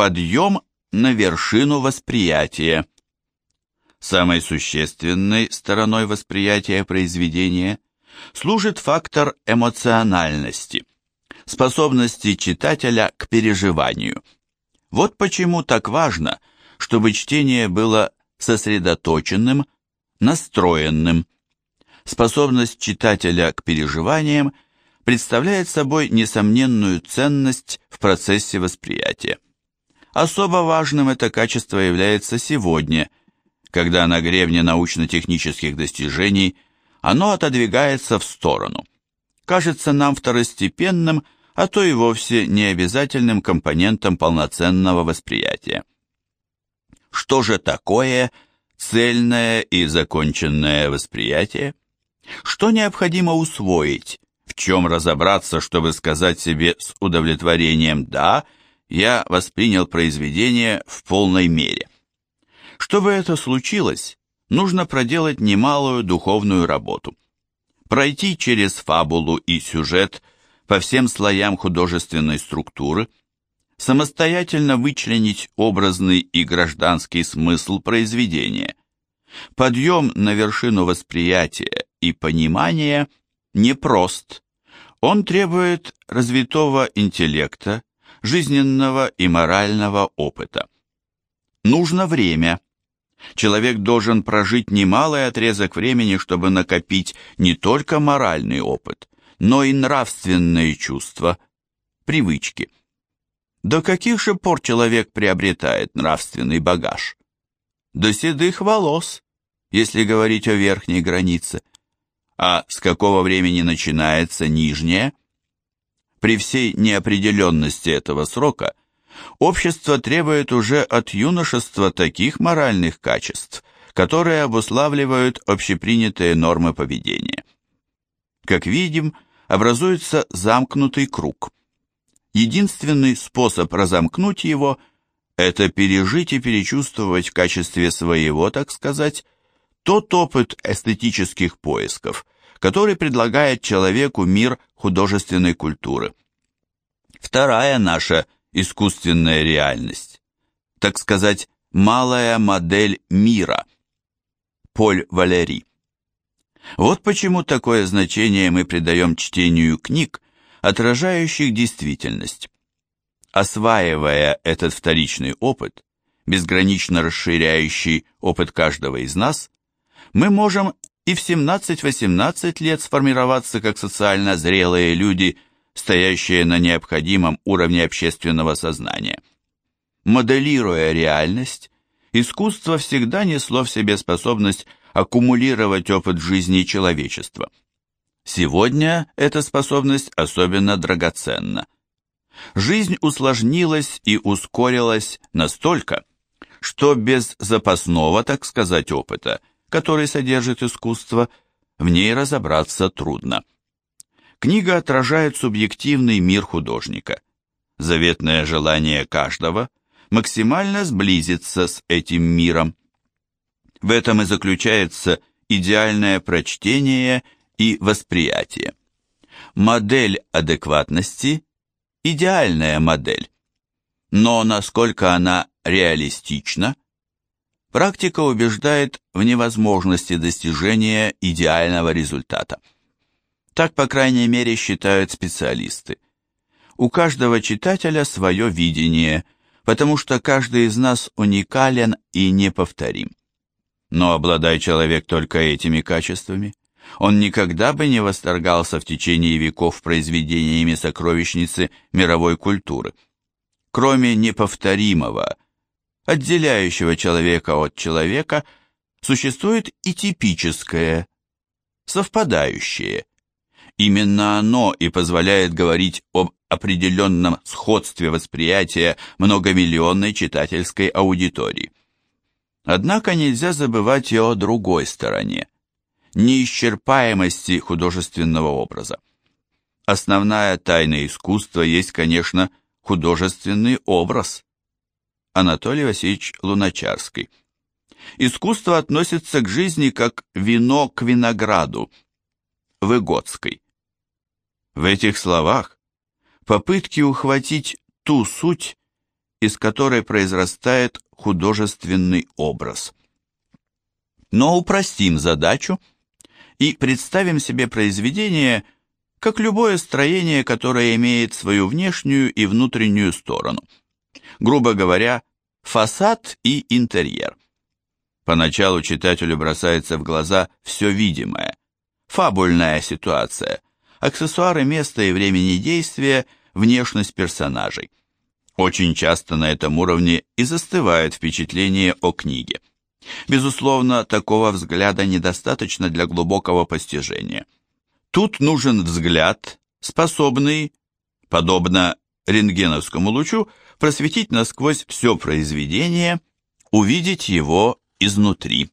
Подъем на вершину восприятия. Самой существенной стороной восприятия произведения служит фактор эмоциональности, способности читателя к переживанию. Вот почему так важно, чтобы чтение было сосредоточенным, настроенным. Способность читателя к переживаниям представляет собой несомненную ценность в процессе восприятия. Особо важным это качество является сегодня, когда на гребне научно-технических достижений оно отодвигается в сторону. Кажется нам второстепенным, а то и вовсе необязательным компонентом полноценного восприятия. Что же такое цельное и законченное восприятие? Что необходимо усвоить? В чем разобраться, чтобы сказать себе с удовлетворением «да», я воспринял произведение в полной мере. Чтобы это случилось, нужно проделать немалую духовную работу. Пройти через фабулу и сюжет по всем слоям художественной структуры, самостоятельно вычленить образный и гражданский смысл произведения. Подъем на вершину восприятия и понимания непрост. Он требует развитого интеллекта, жизненного и морального опыта. Нужно время. Человек должен прожить немалый отрезок времени, чтобы накопить не только моральный опыт, но и нравственные чувства, привычки. До каких же пор человек приобретает нравственный багаж? До седых волос, если говорить о верхней границе. А с какого времени начинается нижняя? При всей неопределенности этого срока общество требует уже от юношества таких моральных качеств, которые обуславливают общепринятые нормы поведения. Как видим, образуется замкнутый круг. Единственный способ разомкнуть его – это пережить и перечувствовать в качестве своего, так сказать, тот опыт эстетических поисков, который предлагает человеку мир художественной культуры. Вторая наша искусственная реальность, так сказать, малая модель мира. Поль Валери. Вот почему такое значение мы придаем чтению книг, отражающих действительность. Осваивая этот вторичный опыт, безгранично расширяющий опыт каждого из нас, мы можем и в 17-18 лет сформироваться как социально зрелые люди, стоящие на необходимом уровне общественного сознания. Моделируя реальность, искусство всегда несло в себе способность аккумулировать опыт жизни человечества. Сегодня эта способность особенно драгоценна. Жизнь усложнилась и ускорилась настолько, что без запасного, так сказать, опыта – который содержит искусство, в ней разобраться трудно. Книга отражает субъективный мир художника. Заветное желание каждого максимально сблизиться с этим миром. В этом и заключается идеальное прочтение и восприятие. Модель адекватности – идеальная модель. Но насколько она реалистична, Практика убеждает в невозможности достижения идеального результата. Так, по крайней мере, считают специалисты. У каждого читателя свое видение, потому что каждый из нас уникален и неповторим. Но обладая человек только этими качествами, он никогда бы не восторгался в течение веков произведениями сокровищницы мировой культуры. Кроме неповторимого – отделяющего человека от человека, существует и типическое, совпадающее. Именно оно и позволяет говорить об определенном сходстве восприятия многомиллионной читательской аудитории. Однако нельзя забывать и о другой стороне – неисчерпаемости художественного образа. Основная тайна искусства есть, конечно, художественный образ. Анатолий Васильевич Луначарский. Искусство относится к жизни как вино к винограду. Выгодской. В этих словах попытки ухватить ту суть, из которой произрастает художественный образ. Но упростим задачу и представим себе произведение как любое строение, которое имеет свою внешнюю и внутреннюю сторону. Грубо говоря, фасад и интерьер. Поначалу читателю бросается в глаза все видимое, фабульная ситуация, аксессуары места и времени действия, внешность персонажей. Очень часто на этом уровне и застывает впечатление о книге. Безусловно, такого взгляда недостаточно для глубокого постижения. Тут нужен взгляд, способный, подобно рентгеновскому лучу, просветить насквозь все произведение, увидеть его изнутри.